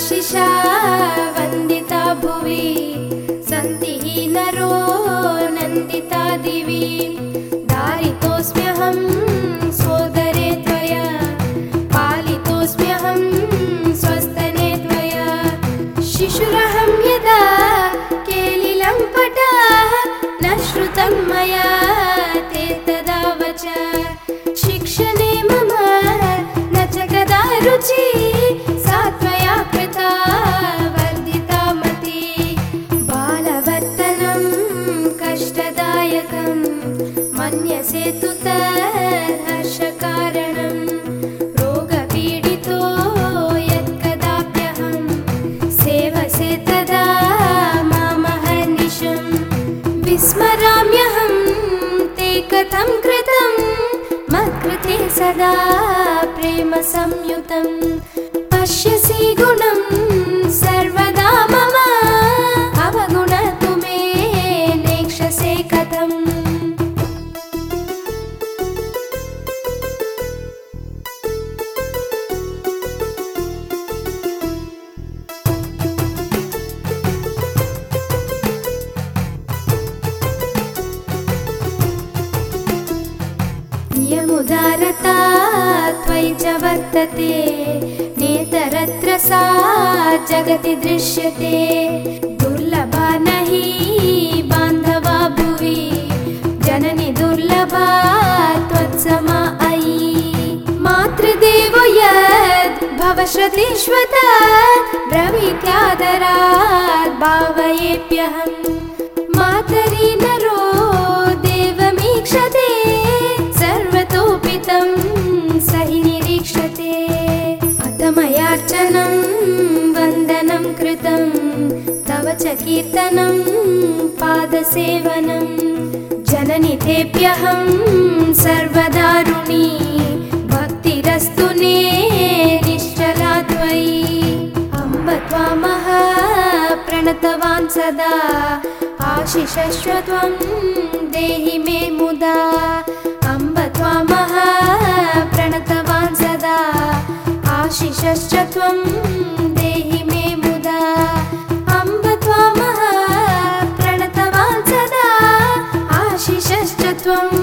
मातुराशिषा वन्दिता भुवि। सन्ति हि नरो नन्दिता दिवि। धारितोऽस्म्यहं मन्यसे तु तर्हर्षकारणं रोगपीडितो यत्कदाप्यहं सेवसे तदा मामहर्निशम् विस्मराम्यहं ते कथं कृतं मत्कृते सदा प्रेम संयुतं पश्यसि गुणं सर्वदा नियमुदारता त्वयि च वर्तते नेतरत्र सा जगति दृश्यते। दुर्लभा न हि बान्धवा भुवि जननि दुर्लभा त्वत्समा अयि। मातृदेवो यद् भवश्रुतिष्वत ब्रवीत्यादरात् भावयेऽप्यहम् अथ मयार्चनं वन्दनं कृतं तव च कीर्तनं पादसेवनं। जननि तेऽप्यहं सर्वदारुणी भक्तिरस्तु ने निश्चला त्वयि अम्ब त्वामः प्रणतवान् सदा आशिषस्व त्वं देहि मे मुदा आशिषश्च त्वं देहि मे मुदा। अम्ब त्वामः प्रणतवान् सदा। आशिषश्च त्वं